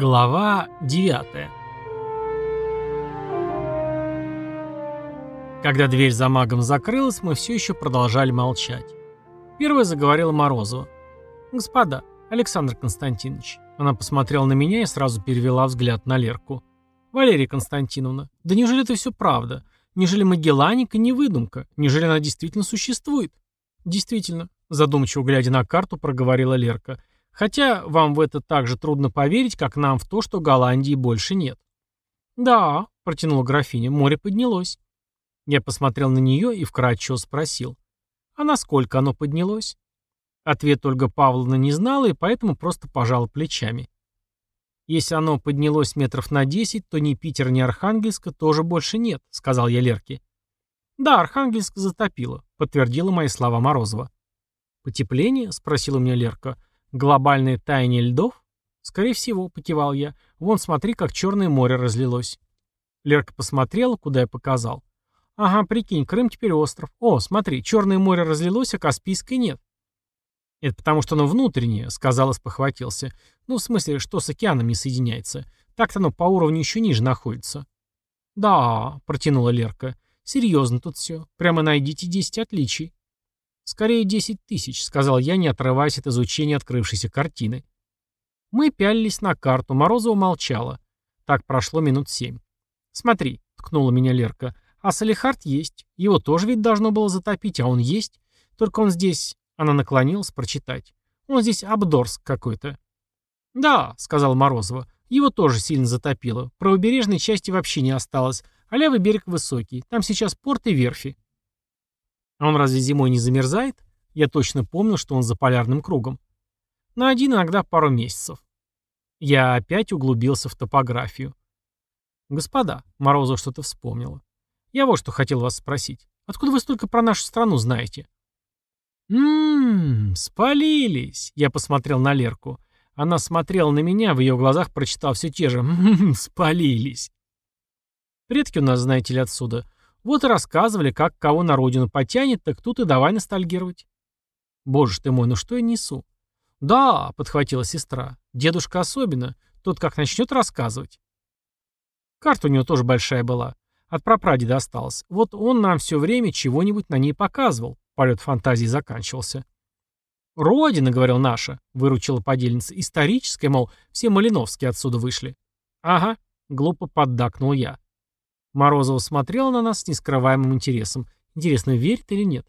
Глава 9 Когда дверь за магом закрылась, мы все еще продолжали молчать. Первая заговорила Морозова. «Господа, Александр Константинович». Она посмотрела на меня и сразу перевела взгляд на Лерку. «Валерия Константиновна, да неужели это все правда? Неужели Магелланика не выдумка? Неужели она действительно существует?» «Действительно», задумчиво глядя на карту, проговорила Лерка. Хотя вам в это так же трудно поверить, как нам в то, что Голландии больше нет. Да, протянула графиня, море поднялось. Я посмотрел на нее и вкратчиво спросил. А насколько оно поднялось? Ответ Ольга Павловна не знала и поэтому просто пожала плечами. Если оно поднялось метров на десять, то ни Питер, ни Архангельска тоже больше нет, сказал я Лерке. Да, Архангельск затопило, подтвердила мои слова Морозова. «Потепление?» — спросила меня Лерка. «Глобальное таяние льдов?» «Скорее всего», — покивал я. «Вон, смотри, как Черное море разлилось». Лерка посмотрела, куда я показал. «Ага, прикинь, Крым теперь остров. О, смотри, Черное море разлилось, а Каспийское нет». «Это потому, что оно внутреннее», — сказал и спохватился. «Ну, в смысле, что с океаном не соединяется. Так-то оно по уровню еще ниже находится». «Да», — протянула Лерка. «Серьезно тут все. Прямо найдите десять отличий». «Скорее десять тысяч», — сказал я, не отрываясь от изучения открывшейся картины. Мы пялились на карту, Морозова молчала. Так прошло минут семь. «Смотри», — ткнула меня Лерка, — «а Салихард есть. Его тоже ведь должно было затопить, а он есть. Только он здесь...» — она наклонилась прочитать. «Он здесь Абдорск какой-то». «Да», — сказал Морозова, — «его тоже сильно затопило. Правобережной части вообще не осталось, а левый берег высокий. Там сейчас порт и верфи». А он разве зимой не замерзает? Я точно помню, что он за полярным кругом. На один, иногда пару месяцев. Я опять углубился в топографию. Господа, Морозов что-то вспомнила. Я вот что хотел вас спросить. Откуда вы столько про нашу страну знаете? Ммм, спалились. Я посмотрел на Лерку. Она смотрела на меня, в ее глазах прочитал все те же «Ммм, спалились». Предки у нас, знаете ли, отсюда. Вот и рассказывали, как кого на родину потянет, так тут и давай ностальгировать. Боже ты мой, ну что я несу? Да, подхватила сестра. Дедушка особенно. Тот как начнет рассказывать. Карта у него тоже большая была. От прапрадеда осталась. Вот он нам все время чего-нибудь на ней показывал. Полет фантазии заканчивался. «Родина», — говорил наша, — выручила подельница, — «историческая, мол, все Малиновские отсюда вышли». «Ага», — глупо поддакнул я. Морозова смотрела на нас с нескрываемым интересом. Интересно, верит или нет?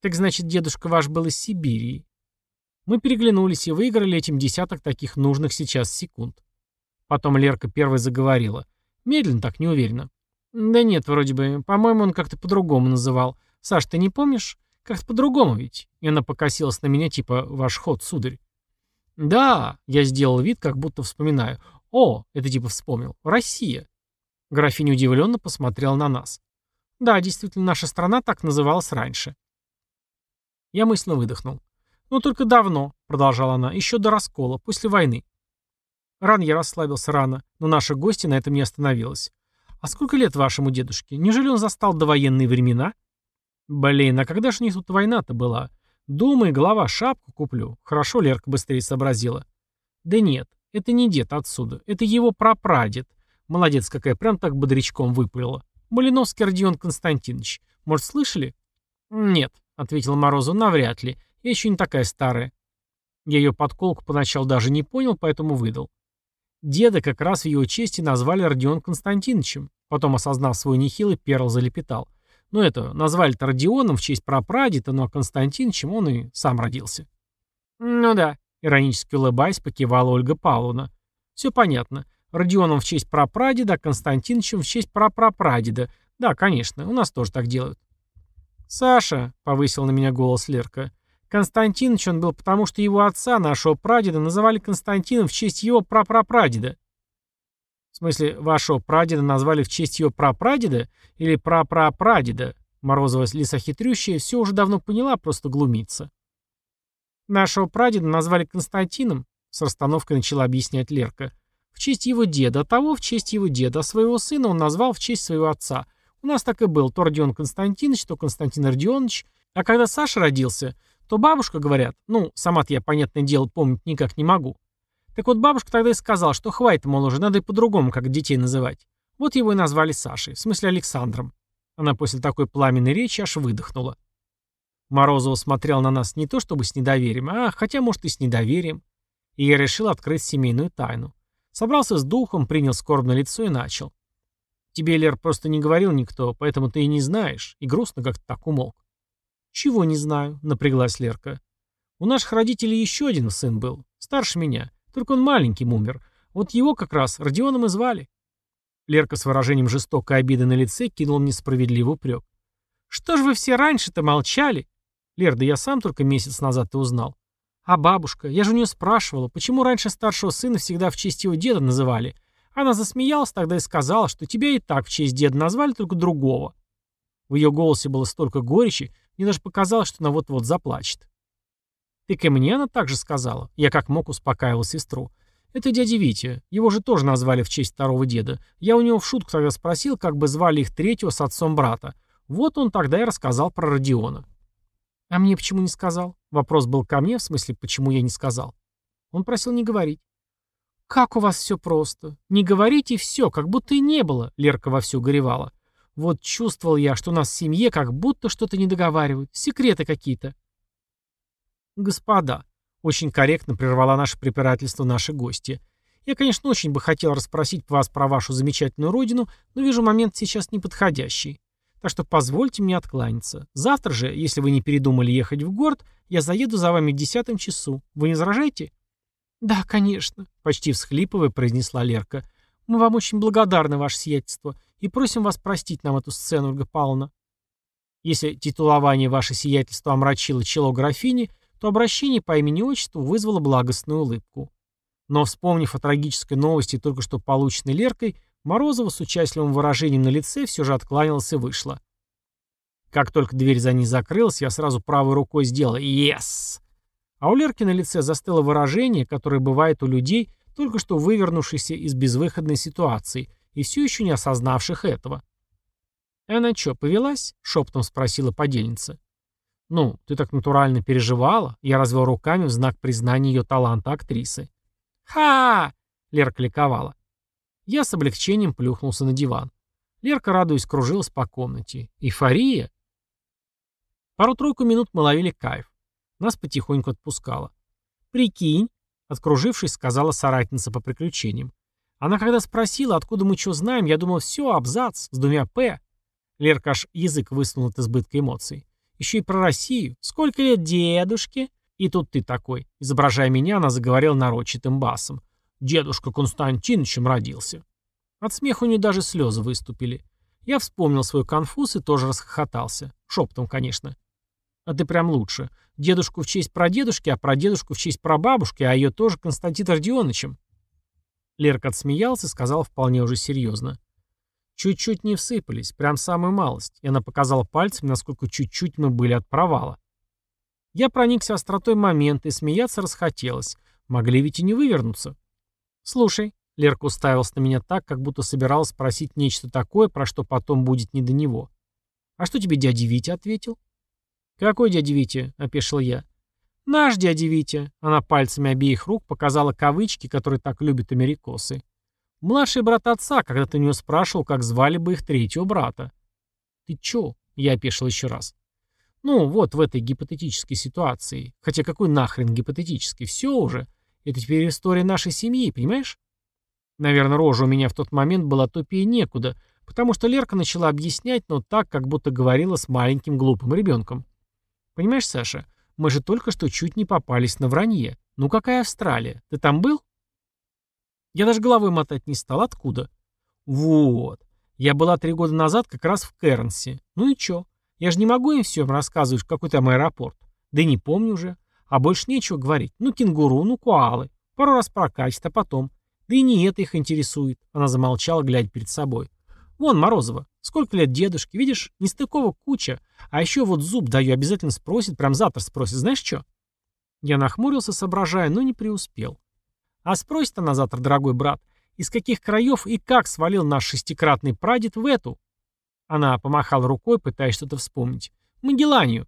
Так значит, дедушка ваш был из Сибири. Мы переглянулись и выиграли этим десяток таких нужных сейчас секунд. Потом Лерка первой заговорила. Медленно так, неуверенно. Да нет, вроде бы. По-моему, он как-то по-другому называл. Саш, ты не помнишь? Как-то по-другому ведь. И она покосилась на меня, типа, ваш ход, сударь. Да, я сделал вид, как будто вспоминаю. О, это типа вспомнил. Россия. Графиня удивленно посмотрела на нас. Да, действительно, наша страна так называлась раньше. Я мысленно выдохнул. «Ну, только давно», — продолжала она, — «еще до раскола, после войны». Рано я расслабился рано, но наша гостья на этом не остановилась. «А сколько лет вашему дедушке? Неужели он застал довоенные времена?» «Блин, а когда же у тут война-то была? Думай, голова, шапку куплю». Хорошо Лерка быстрее сообразила. «Да нет, это не дед отсюда, это его прапрадед. Молодец какая, прям так бодрячком выпалила. Малиновский Родион Константинович. Может, слышали? Нет, ответил Морозов, навряд ли. Я еще не такая старая. Я ее подколку поначалу даже не понял, поэтому выдал. Деда как раз в его чести назвали Родион Константиновичем. Потом, осознав свой нехилый, перл залепетал. Ну это, назвали-то Родионом в честь прапрадеда, но Константиновичем он и сам родился. Ну да, иронически улыбаясь, покивала Ольга Павловна. Все понятно. Родионом в честь прапрадеда, а Константиновичем в честь прапрапрадеда. Да, конечно, у нас тоже так делают. «Саша», — повысил на меня голос Лерка, — «Константинович он был потому, что его отца, нашего прадеда, называли Константином в честь его прапрапрадеда». «В смысле, вашего прадеда назвали в честь его прапрадеда или прапрапрадеда?» Морозова лиса хитрющая все уже давно поняла, просто глумится. «Нашего прадеда назвали Константином», — с расстановкой начала объяснять Лерка. В честь его деда, того в честь его деда, а своего сына он назвал в честь своего отца. У нас так и был, то Родион Константинович, то Константин Родионович. А когда Саша родился, то бабушка, говорят, ну, сама-то я, понятное дело, помнить никак не могу. Так вот бабушка тогда и сказала, что хватит, мол, уже надо и по-другому, как детей называть. Вот его и назвали Сашей, в смысле Александром. Она после такой пламенной речи аж выдохнула. Морозова смотрел на нас не то чтобы с недоверием, а хотя, может, и с недоверием. И я решил открыть семейную тайну. Собрался с духом, принял скорбное лицо и начал. Тебе, Лер, просто не говорил никто, поэтому ты и не знаешь. И грустно как-то так умолк. Чего не знаю, напряглась Лерка. У наших родителей еще один сын был, старше меня. Только он маленьким умер. Вот его как раз Родионом и звали. Лерка с выражением жестокой обиды на лице кинул мне справедливый упрек. «Что ж вы все раньше-то молчали?» «Лер, да я сам только месяц назад-то узнал». «А бабушка? Я же у нее спрашивала, почему раньше старшего сына всегда в честь его деда называли? Она засмеялась тогда и сказала, что тебя и так в честь деда назвали, только другого». В ее голосе было столько горечи, мне даже показалось, что она вот-вот заплачет. «Так и мне она так же сказала». Я как мог успокаивал сестру. «Это дядя Витя. Его же тоже назвали в честь второго деда. Я у него в шутку тогда спросил, как бы звали их третьего с отцом брата. Вот он тогда и рассказал про Родиона». «А мне почему не сказал?» Вопрос был ко мне, в смысле, почему я не сказал. Он просил не говорить. «Как у вас все просто. Не говорите все, как будто и не было», — Лерка вовсю горевала. «Вот чувствовал я, что у нас в семье как будто что-то не договаривают, секреты какие-то». «Господа», — очень корректно прервала наше препирательство наши гости. «Я, конечно, очень бы хотел расспросить вас про вашу замечательную родину, но вижу момент сейчас неподходящий. Так что позвольте мне откланяться. Завтра же, если вы не передумали ехать в город, я заеду за вами в десятом часу. Вы не возражаете?» «Да, конечно», — почти всхлипывая произнесла Лерка. «Мы вам очень благодарны, ваше сиятельство, и просим вас простить нам эту сцену, Ольга Павловна». Если титулование ваше сиятельство омрачило чело графини, то обращение по имени-отчеству вызвало благостную улыбку. Но, вспомнив о трагической новости, только что полученной Леркой, Морозова с участливым выражением на лице все же откланялась и вышла. Как только дверь за ней закрылась, я сразу правой рукой сделал «Yes!». А у Лерки на лице застыло выражение, которое бывает у людей, только что вывернувшихся из безвыходной ситуации и все еще не осознавших этого. «Она что, повелась?» — шепотом спросила подельница. «Ну, ты так натурально переживала?» Я развел руками в знак признания ее таланта актрисы. «Ха!» — Лерка ликовала. Я с облегчением плюхнулся на диван. Лерка, радуясь, кружилась по комнате. Эйфория! Пару-тройку минут мы ловили кайф. Нас потихоньку отпускало. «Прикинь», — откружившись, сказала соратница по приключениям. Она когда спросила, откуда мы что знаем, я думал, все, абзац, с двумя «п». Лерка аж язык высунул от избытка эмоций. Еще и про Россию. Сколько лет дедушке? И тут ты такой. Изображая меня, она заговорила нарочитым басом. Дедушка Константиновичем родился. От смеха у нее даже слезы выступили. Я вспомнил свой конфуз и тоже расхохотался. Шепотом, конечно. А ты прям лучше. Дедушку в честь прадедушки, а прадедушку в честь прабабушки, а ее тоже Константин Родионовичем. Лерка отсмеялся и сказал вполне уже серьезно. Чуть-чуть не всыпались, прям самую малость. И она показала пальцем, насколько чуть-чуть мы были от провала. Я проникся остротой момента, и смеяться расхотелось. Могли ведь и не вывернуться. «Слушай», — Лерка уставился на меня так, как будто собиралась спросить нечто такое, про что потом будет не до него. «А что тебе дядя Витя ответил?» «Какой дядя Витя?» — опешил я. «Наш дядя Витя», — она пальцами обеих рук показала кавычки, которые так любят америкосы. Младший брат отца, когда ты у него спрашивал, как звали бы их третьего брата. Ты чё? Я опешил еще раз. Ну, вот в этой гипотетической ситуации. Хотя какой нахрен гипотетический? Все уже. Это теперь история нашей семьи, понимаешь? Наверное, рожа у меня в тот момент была тупее некуда, потому что Лерка начала объяснять, но так, как будто говорила с маленьким глупым ребенком. Понимаешь, Саша, мы же только что чуть не попались на вранье. Ну какая Австралия? Ты там был? Я даже головой мотать не стал. Откуда? Вот. Я была три года назад как раз в Кернсе. Ну и чё? Я же не могу им всем рассказывать, какой там аэропорт. Да не помню уже. А больше нечего говорить. Ну, кенгуру, ну, куалы. Пару раз прокатит, а потом. Да и не это их интересует. Она замолчала, глядя перед собой. Вон, Морозова. Сколько лет дедушке? Видишь, нестыковок куча. А еще вот зуб даю, обязательно спросит, прям завтра спросит. Знаешь что? Я нахмурился, соображая, но не преуспел. А спросит она завтра, дорогой брат, из каких краев и как свалил наш шестикратный прадед в эту? Она помахала рукой, пытаясь что-то вспомнить. Магелланию.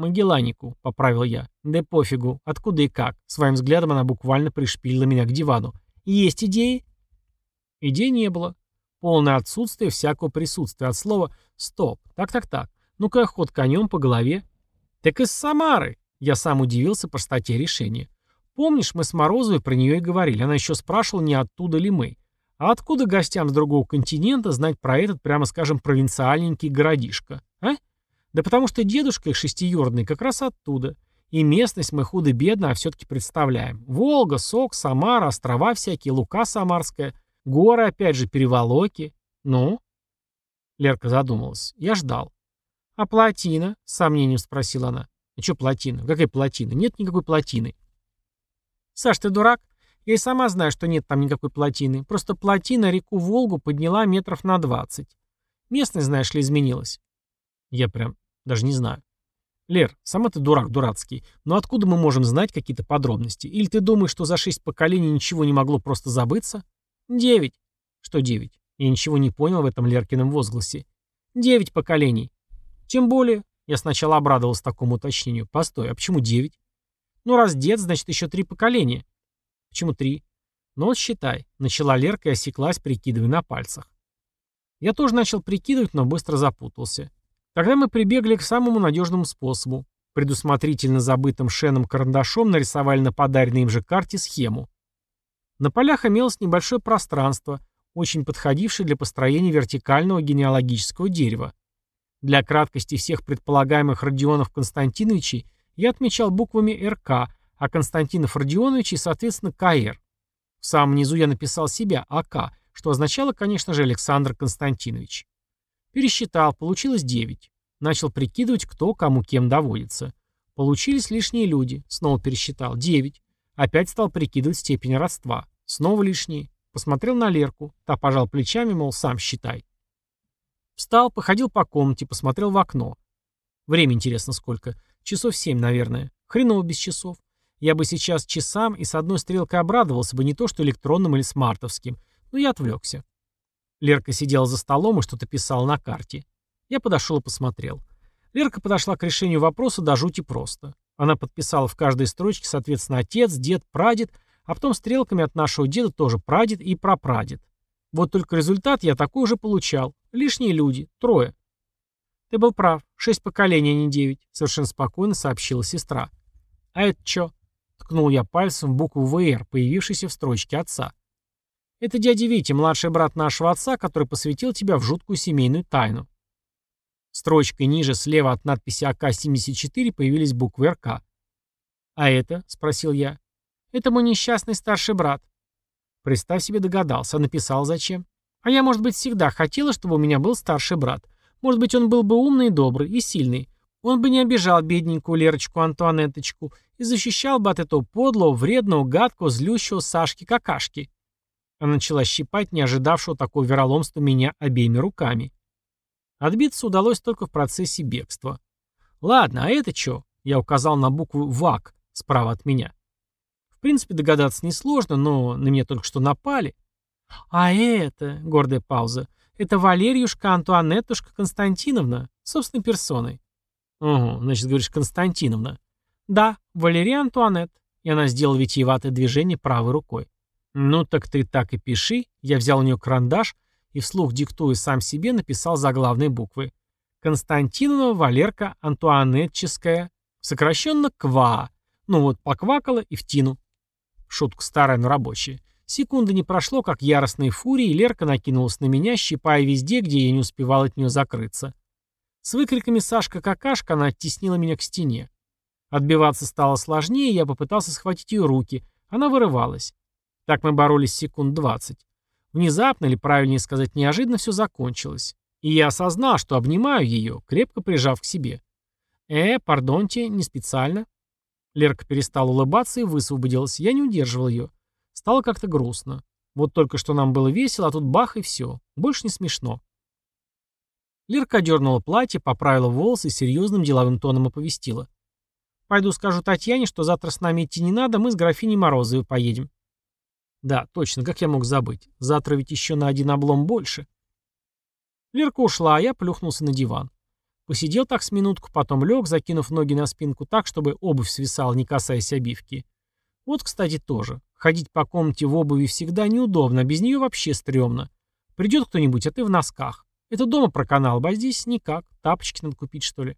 «Магелланику», — поправил я. «Да пофигу, откуда и как». Своим взглядом она буквально пришпилила меня к дивану. «Есть идеи?» Идей не было. Полное отсутствие всякого присутствия. От слова «стоп». Так-так-так. Ну-ка, ход конем по голове. «Так из Самары!» Я сам удивился простоте решения. Помнишь, мы с Морозовой про нее и говорили. Она еще спрашивала, не оттуда ли мы. А откуда гостям с другого континента знать про этот, прямо скажем, провинциальненький городишко? А? Да потому что дедушка их шестиюродный как раз оттуда. И местность мы худо-бедно, а все-таки представляем. Волга, Сок, Самара, острова всякие, Лука Самарская, горы, опять же, переволоки. Ну? Лерка задумалась. Я ждал. «А плотина?» — с сомнением спросила она. «А что плотина? Какая плотина? Нет никакой плотины». «Саш, ты дурак? Я и сама знаю, что нет там никакой плотины. Просто плотина реку Волгу подняла метров на двадцать. Местность, знаешь ли, изменилась». Я прям даже не знаю. Лер, сама ты дурак дурацкий. Но откуда мы можем знать какие-то подробности? Или ты думаешь, что за шесть поколений ничего не могло просто забыться? Девять. Что девять? Я ничего не понял в этом Леркином возгласе. Девять поколений. Тем более, я сначала обрадовался такому уточнению. Постой, а почему девять? Ну, раз дед, значит, еще три поколения. Почему три? Ну, вот считай. Начала Лерка и осеклась, прикидывая на пальцах. Я тоже начал прикидывать, но быстро запутался. Тогда мы прибегли к самому надежному способу. Предусмотрительно забытым Шеном карандашом нарисовали на подаренной им же карте схему. На полях имелось небольшое пространство, очень подходившее для построения вертикального генеалогического дерева. Для краткости всех предполагаемых Родионов Константиновичей я отмечал буквами РК, а Константинов Родионовичей, соответственно, КР. В самом низу я написал себя АК, что означало, конечно же, Александр Константинович. Пересчитал, получилось 9. Начал прикидывать, кто кому кем доводится. Получились лишние люди. Снова пересчитал. 9. Опять стал прикидывать степень родства. Снова лишние. Посмотрел на Лерку. Та пожал плечами, мол, сам считай. Встал, походил по комнате, посмотрел в окно. Время интересно сколько. Часов семь, наверное. Хреново без часов. Я бы сейчас часам и с одной стрелкой обрадовался бы не то что электронным или смартовским. Но я отвлекся. Лерка сидела за столом и что-то писала на карте. Я подошел и посмотрел. Лерка подошла к решению вопроса до жути просто. Она подписала в каждой строчке, соответственно, отец, дед, прадед, а потом стрелками от нашего деда тоже прадед и прапрадед. Вот только результат я такой уже получал. Лишние люди. Трое. Ты был прав. Шесть поколений, а не девять. Совершенно спокойно сообщила сестра. А это чё? Ткнул я пальцем в букву ВР, появившейся в строчке отца. Это дядя Витя, младший брат нашего отца, который посвятил тебя в жуткую семейную тайну. Строчкой ниже, слева от надписи АК-74 появились буквы РК. «А это?» — спросил я. «Это мой несчастный старший брат». Представь себе, догадался. А написал зачем? А я, может быть, всегда хотела, чтобы у меня был старший брат. Может быть, он был бы умный добрый, и сильный. Он бы не обижал бедненькую Лерочку Антуанетточку и защищал бы от этого подлого, вредного, гадкого, злющего Сашки-какашки. Она начала щипать не ожидавшего такого вероломства меня обеими руками. Отбиться удалось только в процессе бегства. «Ладно, а это что?» Я указал на букву ВАК справа от меня. В принципе, догадаться несложно, но на меня только что напали. «А это...» — гордая пауза. «Это Валерьюшка Антуанеттушка Константиновна, собственной персоной». «Угу, значит, говоришь, Константиновна». «Да, Валерия Антуанет». И она сделала витиеватое движение правой рукой. «Ну так ты так и пиши». Я взял у нее карандаш и вслух диктуя сам себе написал заглавные буквы. Константинова Валерка Антуанетческая, сокращенно КВА. Ну вот, поквакала и втину. Шутка старая, но рабочая. Секунды не прошло, как яростной фурией Лерка накинулась на меня, щипая везде, где я не успевал от нее закрыться. С выкриками «Сашка-какашка» она оттеснила меня к стене. Отбиваться стало сложнее, я попытался схватить ее руки. Она вырывалась. Так мы боролись секунд двадцать. Внезапно, или правильнее сказать, неожиданно все закончилось. И я осознал, что обнимаю ее, крепко прижав к себе. «Э, пардонте, не специально». Лерка перестала улыбаться и высвободилась. Я не удерживал ее. Стало как-то грустно. Вот только что нам было весело, а тут бах и все. Больше не смешно. Лерка дернула платье, поправила волосы и серьезным деловым тоном оповестила. «Пойду скажу Татьяне, что завтра с нами идти не надо, мы с графиней Морозовой поедем». «Да, точно, как я мог забыть? Завтра ведь еще на один облом больше». Лерка ушла, а я плюхнулся на диван. Посидел так с минутку, потом лег, закинув ноги на спинку так, чтобы обувь свисала, не касаясь обивки. Вот, кстати, тоже. Ходить по комнате в обуви всегда неудобно, без нее вообще стрёмно. Придет кто-нибудь, а ты в носках. Это дома проканал бы, а здесь никак. Тапочки надо купить, что ли.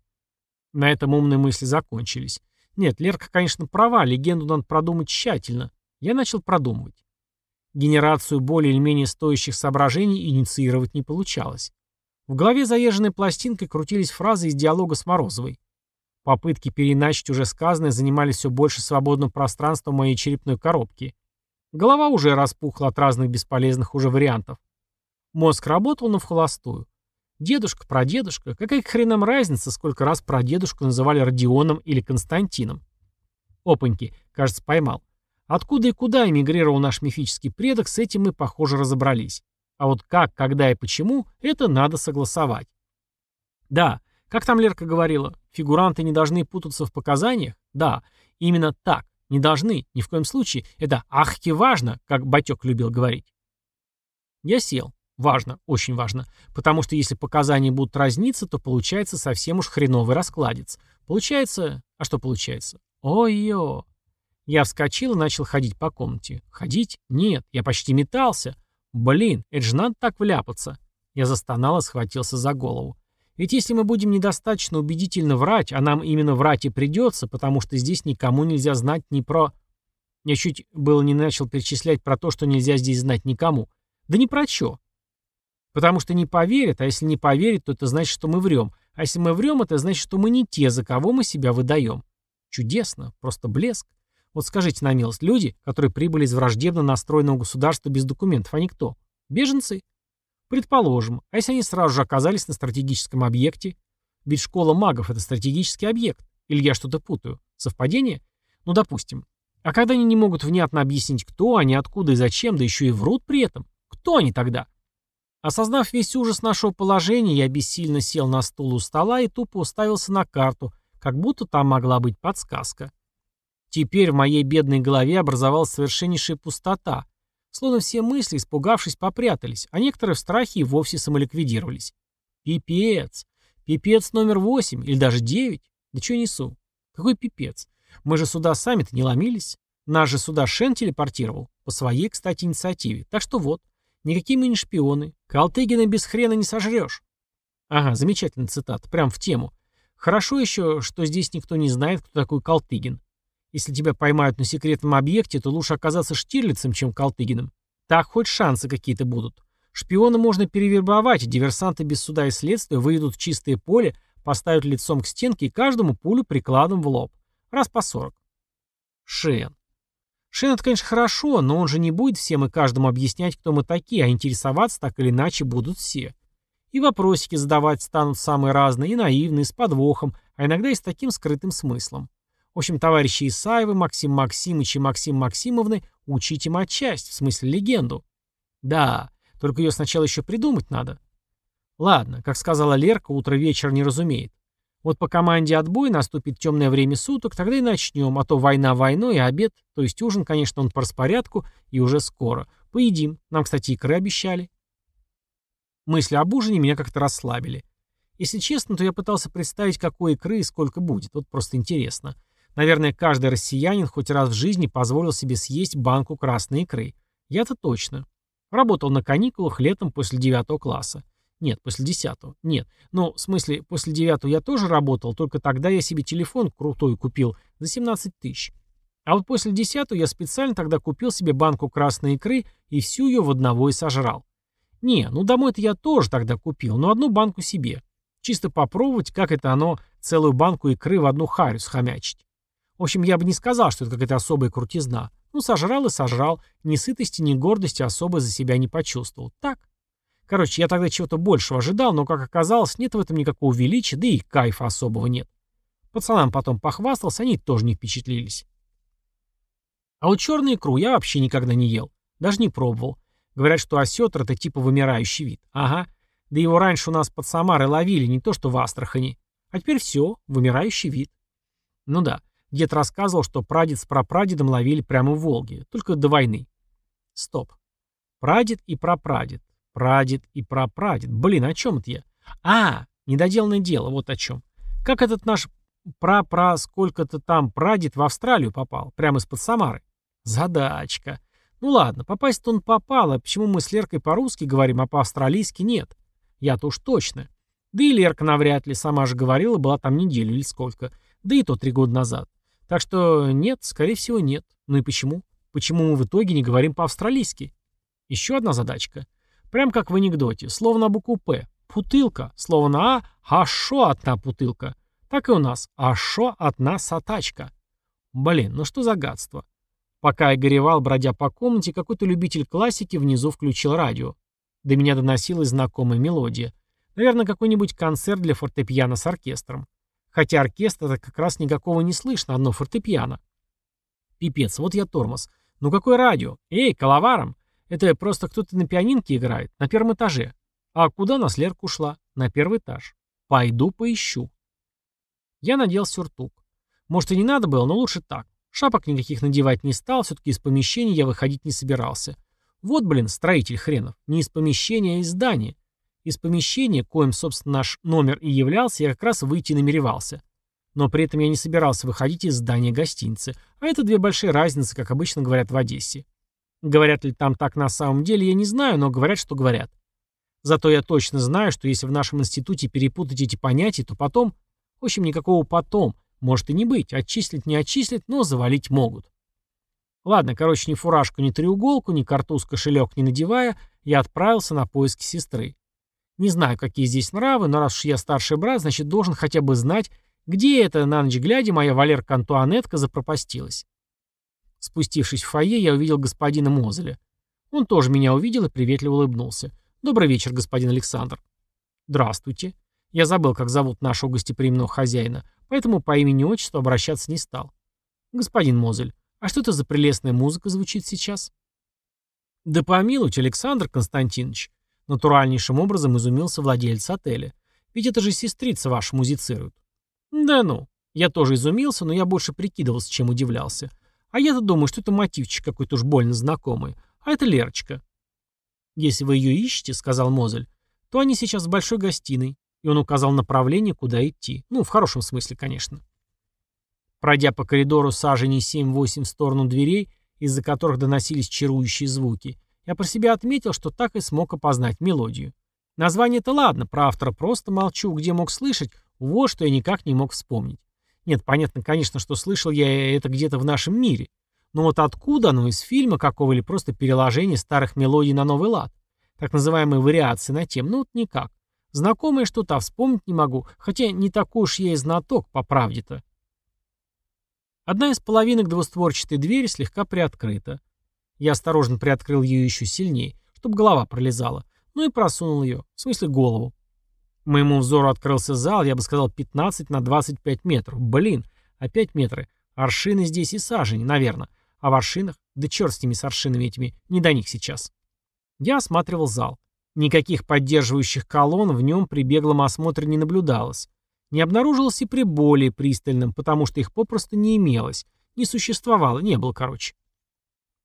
На этом умные мысли закончились. Нет, Лерка, конечно, права, легенду надо продумать тщательно. Я начал продумывать. Генерацию более или менее стоящих соображений инициировать не получалось. В голове заезженной пластинкой крутились фразы из диалога с Морозовой. Попытки переначить уже сказанное занимали все больше свободного пространства моей черепной коробке. Голова уже распухла от разных бесполезных уже вариантов. Мозг работал, но в холостую. Дедушка, прадедушка, какая к хренам разница, сколько раз прадедушку называли Родионом или Константином. Опаньки, кажется, поймал. Откуда и куда эмигрировал наш мифический предок, с этим мы, похоже, разобрались. А вот как, когда и почему, это надо согласовать. Да, как там Лерка говорила, фигуранты не должны путаться в показаниях? Да, именно так, не должны, ни в коем случае. Это ахки важно, как Батек любил говорить. Я сел. Важно, очень важно. Потому что если показания будут разниться, то получается совсем уж хреновый раскладец. Получается... А что получается? Ой-ё. Я вскочил и начал ходить по комнате. Ходить? Нет, я почти метался. Блин, это же надо так вляпаться. Я застонал и схватился за голову. Ведь если мы будем недостаточно убедительно врать, а нам именно врать и придется, потому что здесь никому нельзя знать ни про... Я чуть было не начал перечислять про то, что нельзя здесь знать никому. Да не про чё. Потому что не поверят, а если не поверят, то это значит, что мы врем. А если мы врем, это значит, что мы не те, за кого мы себя выдаем. Чудесно, просто блеск. Вот скажите на милость, люди, которые прибыли из враждебно настроенного государства без документов, они кто? Беженцы? Предположим, а если они сразу же оказались на стратегическом объекте? Ведь школа магов — это стратегический объект. Или я что-то путаю? Совпадение? Ну, допустим. А когда они не могут внятно объяснить, кто они, откуда и зачем, да еще и врут при этом, кто они тогда? Осознав весь ужас нашего положения, я бессильно сел на стул у стола и тупо уставился на карту, как будто там могла быть подсказка. Теперь в моей бедной голове образовалась совершеннейшая пустота, словно все мысли, испугавшись, попрятались, а некоторые в страхе и вовсе самоликвидировались. Пипец! Пипец номер восемь или даже девять? Да что несу? Какой пипец? Мы же сюда сами-то не ломились. Нас же сюда Шен телепортировал, по своей, кстати, инициативе. Так что вот, никакие мы не шпионы, Калтыгина без хрена не сожрешь. Ага, замечательный цитат, прям в тему. Хорошо еще, что здесь никто не знает, кто такой Калтыгин. Если тебя поймают на секретном объекте, то лучше оказаться Штирлицем, чем Калтыгиным. Так хоть шансы какие-то будут. Шпиона можно перевербовать, диверсанты без суда и следствия выйдут в чистое поле, поставят лицом к стенке и каждому пулю прикладом в лоб. Раз по сорок. Шен. Шен это, конечно, хорошо, но он же не будет всем и каждому объяснять, кто мы такие, а интересоваться так или иначе будут все. И вопросики задавать станут самые разные, и наивные, с подвохом, а иногда и с таким скрытым смыслом. В общем, товарищи Исаевы, Максим Максимович и Максим Максимовны, учите матчасть, в смысле легенду. Да, только ее сначала еще придумать надо. Ладно, как сказала Лерка, утро вечер не разумеет. Вот по команде отбой наступит темное время суток, тогда и начнем, а то война войной, а обед, то есть ужин, конечно, он по распорядку, и уже скоро. Поедим. Нам, кстати, икры обещали. Мысли об ужине меня как-то расслабили. Если честно, то я пытался представить, какой икры и сколько будет. Вот просто интересно. Наверное, каждый россиянин хоть раз в жизни позволил себе съесть банку красной икры. Я-то точно. Работал на каникулах летом после девятого класса. Нет, после десятого. Нет. Ну, в смысле, после девятого я тоже работал, только тогда я себе телефон крутой купил за 17 тысяч. А вот после десятого я специально тогда купил себе банку красной икры и всю ее в одного и сожрал. Не, ну домой-то я тоже тогда купил, но одну банку себе. Чисто попробовать, как это оно, целую банку икры в одну харю схомячить. В общем, я бы не сказал, что это какая-то особая крутизна. Ну, сожрал и сожрал, ни сытости, ни гордости особо за себя не почувствовал. Так, Короче, я тогда чего-то большего ожидал, но, как оказалось, нет в этом никакого величия, да и кайфа особого нет. Пацанам потом похвастался, они тоже не впечатлились. А вот черную икру я вообще никогда не ел. Даже не пробовал. Говорят, что осетр — это типа вымирающий вид. Ага. Да его раньше у нас под Самарой ловили, не то что в Астрахани. А теперь все, вымирающий вид. Ну да, дед рассказывал, что прадед с прапрадедом ловили прямо в Волге, только до войны. Стоп. Прадед и прапрадед. Прадед и прапрадед. Блин, о чем это я? А, Недоделанное дело, вот о чем. Как этот наш пра-пра сколько-то там прадед в Австралию попал, прямо из-под Самары? Задачка. Ну ладно, попасть-то он попал, а почему мы с Леркой по-русски говорим, а по-австралийски нет? Я-то уж точно. Да и Лерка навряд ли, сама же говорила, была там неделю или сколько. Да и то три года назад. Так что нет, скорее всего нет. Ну и почему? Почему мы в итоге не говорим по-австралийски? Еще одна задачка. Прям как в анекдоте. Слово на букву «П». Путылка. Слово на «А». А шо одна путылка? Так и у нас. А шо одна сатачка? Блин, ну что за гадство? Пока я горевал, бродя по комнате, какой-то любитель классики внизу включил радио. До меня доносилась знакомая мелодия. Наверное, какой-нибудь концерт для фортепиано с оркестром. Хотя оркестра-то как раз никакого не слышно, одно фортепиано. Пипец, вот я тормоз. Ну какое радио? Эй, коловаром! Это просто кто-то на пианинке играет, на первом этаже. А куда нас Лерка ушла? На первый этаж. Пойду поищу. Я надел сюртук. Может и не надо было, но лучше так. Шапок никаких надевать не стал, все-таки из помещения я выходить не собирался. Вот, блин, строитель хренов. Не из помещения, а из здания. Из помещения, коим, собственно, наш номер и являлся, я как раз выйти намеревался. Но при этом я не собирался выходить из здания гостиницы. А это две большие разницы, как обычно говорят в Одессе. Говорят ли там так на самом деле, я не знаю, но говорят, что говорят. Зато я точно знаю, что если в нашем институте перепутать эти понятия, то потом... В общем, никакого потом. Может и не быть. Отчислить не отчислят, но завалить могут. Ладно, короче, ни фуражку, ни треуголку, ни картуз, кошелек не надевая, я отправился на поиски сестры. Не знаю, какие здесь нравы, но раз уж я старший брат, значит, должен хотя бы знать, где это, на ночь глядя, моя Валерка Антуанетка запропастилась. Спустившись в фойе, я увидел господина Мозеля. Он тоже меня увидел и приветливо улыбнулся. «Добрый вечер, господин Александр». «Здравствуйте. Я забыл, как зовут нашего гостеприимного хозяина поэтому по имени и отчеству обращаться не стал. «Господин Мозель, а что это за прелестная музыка звучит сейчас?» «Да помилуйте, Александр Константинович», — натуральнейшим образом изумился владелец отеля. «Ведь это же сестрица ваша музицирует». «Да ну, я тоже изумился, но я больше прикидывался, чем удивлялся. А я-то думаю, что это мотивчик какой-то уж больно знакомый. А это Лерочка». «Если вы ее ищете», — сказал Мозель, — «то они сейчас в большой гостиной. И он указал направление, куда идти. Ну, в хорошем смысле, конечно. Пройдя по коридору саженей 7-8 в сторону дверей, из-за которых доносились чарующие звуки, я про себя отметил, что так и смог опознать мелодию. Название-то ладно, про автора просто молчу, где мог слышать, вот что я никак не мог вспомнить. Нет, понятно, конечно, что слышал я это где-то в нашем мире. Но вот откуда оно, из фильма какого или просто переложение старых мелодий на новый лад? Так называемые вариации на тем, ну вот никак. Знакомое что-то, а вспомнить не могу, хотя не такой уж я и знаток, по правде-то. Одна из половинок двустворчатой двери слегка приоткрыта. Я осторожно приоткрыл ее еще сильнее, чтобы голова пролезала, ну и просунул ее, в смысле голову. Моему взору открылся зал, я бы сказал, 15 на 25 метров. Блин, опять метры. Аршины здесь и сажени, наверное. А в аршинах? Да черт с ними с аршинами этими, не до них сейчас. Я осматривал зал. Никаких поддерживающих колонн в нем при беглом осмотре не наблюдалось. Не обнаружилось и при более пристальном, потому что их попросту не имелось. Не существовало, не было, короче.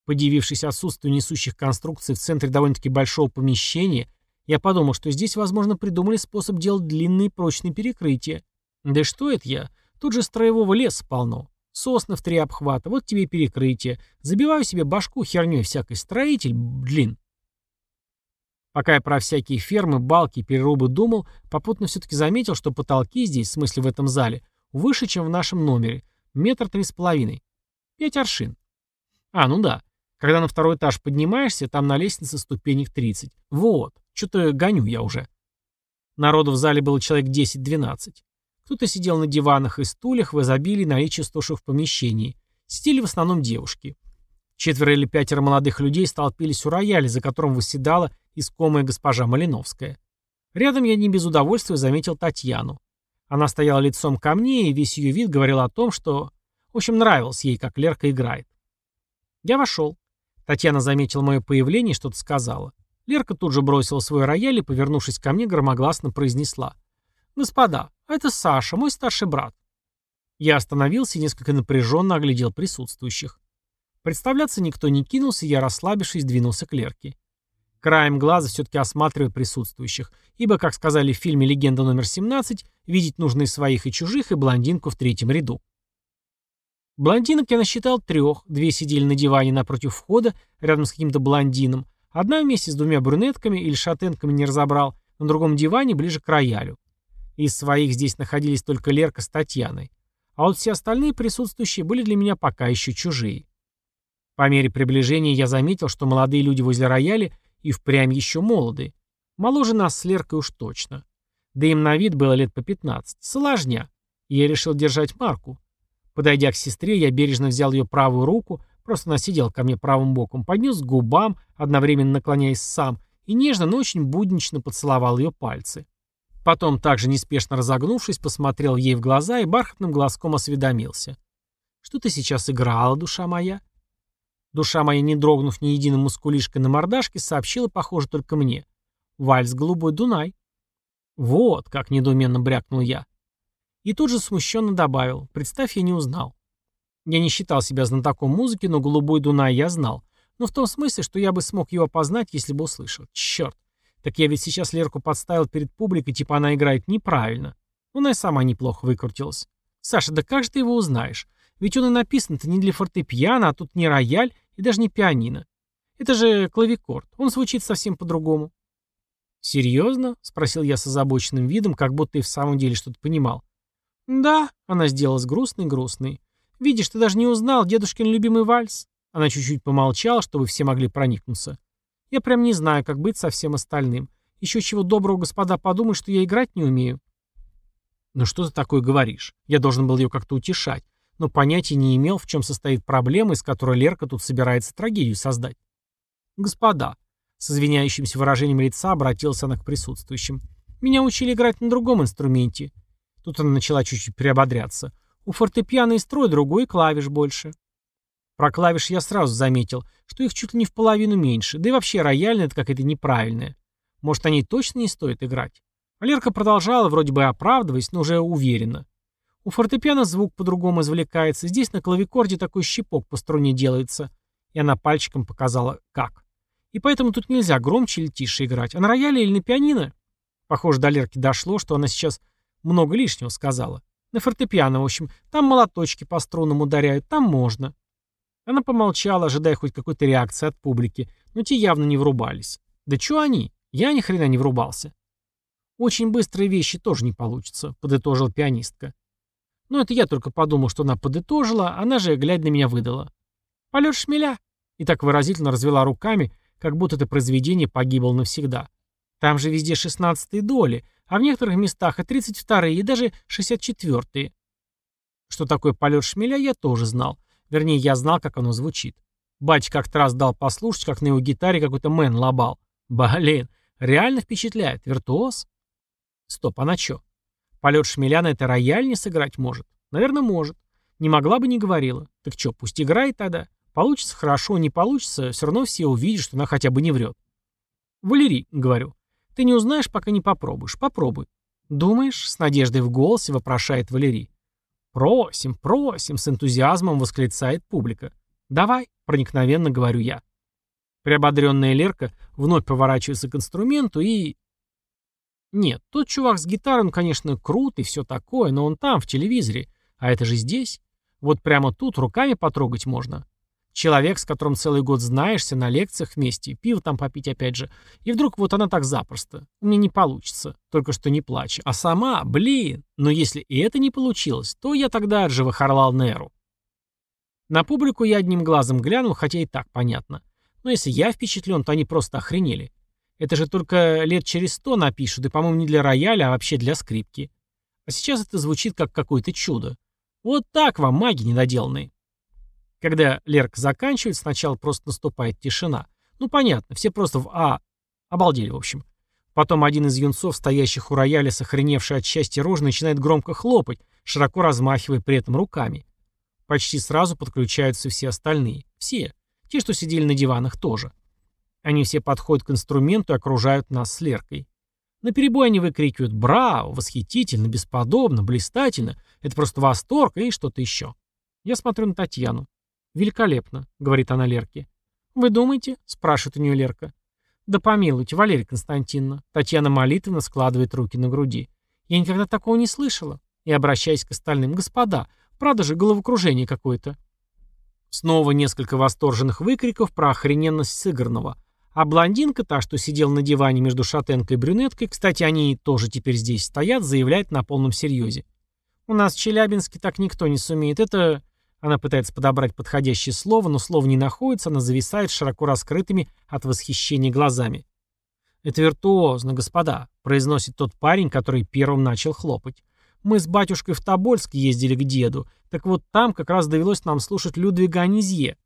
Подивившись отсутствию несущих конструкций в центре довольно-таки большого помещения, я подумал, что здесь, возможно, придумали способ делать длинные прочные перекрытия. Да что это я? Тут же строевого леса полно. Сосны в три обхвата, вот тебе перекрытие. Забиваю себе башку херней всякой. Строитель, блин. Пока я про всякие фермы, балки перерубы думал, попутно все-таки заметил, что потолки здесь, в смысле в этом зале, выше, чем в нашем номере. Метр три с половиной. Пять аршин. А, ну да. Когда на второй этаж поднимаешься, там на лестнице ступенек 30. Вот. Что-то гоню я уже. Народу в зале было человек 10-12. Кто-то сидел на диванах и стульях в изобилии наличия стошек в помещении. Сидели в основном девушки. Четверо или пятеро молодых людей столпились у рояля, за которым восседала искомая госпожа Малиновская. Рядом я не без удовольствия заметил Татьяну. Она стояла лицом ко мне, и весь ее вид говорил о том, что... В общем, нравилось ей, как Лерка играет. Я вошел. Татьяна заметила мое появление и что-то сказала. Лерка тут же бросила свой рояль и, повернувшись ко мне, громогласно произнесла. «Господа, это Саша, мой старший брат». Я остановился и несколько напряженно оглядел присутствующих. Представляться никто не кинулся, я, расслабившись, двинулся к Лерке. Краем глаза все-таки осматриваю присутствующих, ибо, как сказали в фильме «Легенда номер 17», видеть нужно и своих, и чужих, и блондинку в третьем ряду. Блондинок я насчитал трех, две сидели на диване напротив входа, рядом с каким-то блондином, одна вместе с двумя брюнетками или шатенками не разобрал, на другом диване ближе к роялю. Из своих здесь находились только Лерка с Татьяной. А вот все остальные присутствующие были для меня пока еще чужие. По мере приближения я заметил, что молодые люди возле рояля и впрямь еще молоды. Моложе нас с Леркой уж точно. Да им на вид было лет по 15. Сложня. Я решил держать марку. Подойдя к сестре, я бережно взял ее правую руку, просто она сидела ко мне правым боком, поднес к губам, одновременно наклоняясь сам, и нежно, но очень буднично поцеловал ее пальцы. Потом, также неспешно разогнувшись, посмотрел ей в глаза и бархатным глазком осведомился. «Что ты сейчас играла, душа моя?» Душа моя, не дрогнув ни единым мускулишкой на мордашке, сообщила, похоже, только мне. «Вальс голубой Дунай». «Вот», — как недоуменно брякнул я. И тут же смущенно добавил, представь, я не узнал. Я не считал себя знатоком музыки, но «Голубой Дунай» я знал. Но в том смысле, что я бы смог его опознать, если бы услышал. Черт. Так я ведь сейчас Лерку подставил перед публикой, типа она играет неправильно. Она и сама неплохо выкрутилась. Саша, да как же ты его узнаешь? Ведь он и написан-то не для фортепиано, а тут не рояль и даже не пианино. Это же клавикорд. Он звучит совсем по-другому. «Серьезно?» — спросил я с озабоченным видом, как будто и в самом деле что-то понимал. «Да», — она сделалась грустной-грустной. «Видишь, ты даже не узнал дедушкин любимый вальс». Она чуть-чуть помолчала, чтобы все могли проникнуться. «Я прям не знаю, как быть со всем остальным. Еще чего доброго, господа, подумай, что я играть не умею». «Ну что ты такое говоришь? Я должен был ее как-то утешать, но понятия не имел, в чем состоит проблема, из которой Лерка тут собирается трагедию создать». «Господа», — с извиняющимся выражением лица обратился она к присутствующим, «меня учили играть на другом инструменте». Тут она начала чуть-чуть приободряться. У фортепиано и строй другой, клавиш больше. Про клавиш я сразу заметил, что их чуть ли не в половину меньше, да и вообще рояльная это какая-то неправильная. Может, они точно не стоит играть? Валерка продолжала, вроде бы оправдываясь, но уже уверенно. У фортепиано звук по-другому извлекается, здесь на клавикорде такой щипок по струне делается. И она пальчиком показала, как. И поэтому тут нельзя громче или тише играть. А на рояле или на пианино? Похоже, до Лерки дошло, что она сейчас много лишнего сказала. На фортепиано, в общем. Там молоточки по струнам ударяют, там можно. Она помолчала, ожидая хоть какой-то реакции от публики, но те явно не врубались. Да чё они? Я ни хрена не врубался. Очень быстрые вещи тоже не получится, подытожила пианистка. Но это я только подумал, что она подытожила, она же, глядя на меня, выдала. Полет шмеля. И так выразительно развела руками, как будто это произведение погибло навсегда. Там же везде шестнадцатые доли, а в некоторых местах и 32-е, и даже 64-е. Что такое полет шмеля, я тоже знал. Вернее, я знал, как оно звучит. Батя как-то раз дал послушать, как на его гитаре какой-то мэн лобал. Блин, реально впечатляет. Виртуоз? Стоп, а на чё? Полет шмеля на это рояль не сыграть может? Наверное, может. Не могла бы, не говорила. Так чё, пусть играет тогда. Получится хорошо, не получится, все равно все увидят, что она хотя бы не врет. Валерий, говорю, ты не узнаешь, пока не попробуешь. Попробуй. Думаешь, с надеждой в голосе вопрошает Валерий. Просим, просим, с энтузиазмом восклицает публика. Давай, проникновенно говорю я. Приободренная Лерка вновь поворачивается к инструменту и... Нет, тот чувак с гитарой, он, конечно, крут и все такое, но он там, в телевизоре. А это же здесь. Вот прямо тут руками потрогать можно. Человек, с которым целый год знаешься, на лекциях вместе, пиво там попить опять же. И вдруг вот она так запросто. Мне не получится. Только что не плачь. А сама, блин. Но если и это не получилось, то я тогда отживохорлал Неру. На публику я одним глазом глянул, хотя и так понятно. Но если я впечатлен, то они просто охренели. Это же только лет через сто напишут, и, по-моему, не для рояля, а вообще для скрипки. А сейчас это звучит как какое-то чудо. Вот так вам, маги недоделанные. Когда Лерк заканчивает, сначала просто наступает тишина. Ну, понятно, все просто в «а». Обалдели, в общем. Потом один из юнцов, стоящих у рояля, сохраневший от счастья рожи, начинает громко хлопать, широко размахивая при этом руками. Почти сразу подключаются все остальные. Все. Те, что сидели на диванах, тоже. Они все подходят к инструменту и окружают нас с Леркой. На перебой они выкрикивают «Браво! Восхитительно! Бесподобно! Блистательно! Это просто восторг!» и что-то еще. Я смотрю на Татьяну. «Великолепно», — говорит она Лерке. «Вы думаете?» — спрашивает у нее Лерка. Да помилуйте, Валерия Константиновна. Татьяна молитвенно складывает руки на груди. Я никогда такого не слышала. И обращаясь к остальным, господа, правда же головокружение какое-то. Снова несколько восторженных выкриков про охрененность сыгранного. А блондинка, та, что сидела на диване между шатенкой и брюнеткой, кстати, они тоже теперь здесь стоят, заявляет на полном серьезе. У нас в Челябинске так никто не сумеет. Это... Она пытается подобрать подходящее слово, но слово не находится, она зависает широко раскрытыми от восхищения глазами. «Это виртуозно, господа», — произносит тот парень, который первым начал хлопать. «Мы с батюшкой в Тобольск ездили к деду. Так вот там как раз довелось нам слушать Людвига Анизье».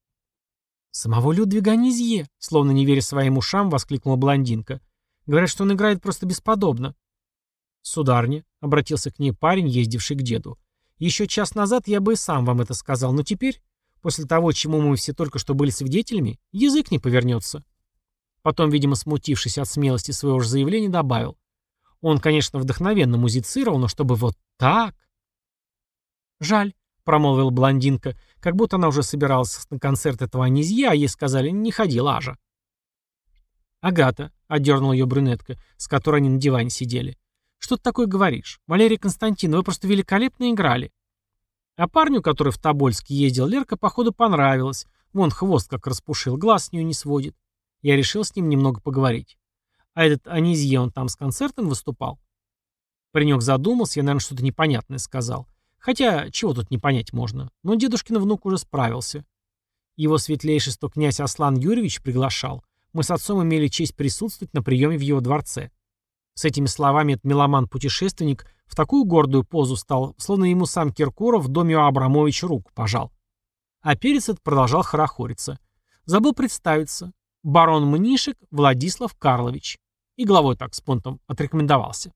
«Самого Людвига Анизье», — словно не веря своим ушам, воскликнула блондинка. «Говорят, что он играет просто бесподобно». «Сударня», — обратился к ней парень, ездивший к деду, — еще час назад я бы и сам вам это сказал, но теперь, после того, чему мы все только что были свидетелями, язык не повернется. Потом, видимо, смутившись от смелости своего же заявления, добавил. Он, конечно, вдохновенно музицировал, но чтобы вот так... «Жаль», — промолвила блондинка, как будто она уже собиралась на концерт этого Анизье, а ей сказали «не ходи, лажа». «Агата», — отдернула ее брюнетка, с которой они на диване сидели. Что ты такое говоришь? Валерия Константиновна, вы просто великолепно играли. А парню, который в Тобольск ездил, Лерка, походу, понравилось. Вон хвост как распушил, глаз с нее не сводит. Я решил с ним немного поговорить. А этот Анизье, он там с концертом выступал? Паренек задумался, я, наверное, что-то непонятное сказал. Хотя, чего тут не понять можно. Но дедушкин внук уже справился. Его светлейшество князь Аслан Юрьевич приглашал. Мы с отцом имели честь присутствовать на приеме в его дворце. С этими словами этот меломан-путешественник в такую гордую позу стал, словно ему сам Киркоров в доме у Абрамовича руку пожал. А перец этот продолжал хорохориться. Забыл представиться. Барон Мнишек Владислав Карлович. И главой так с понтом отрекомендовался.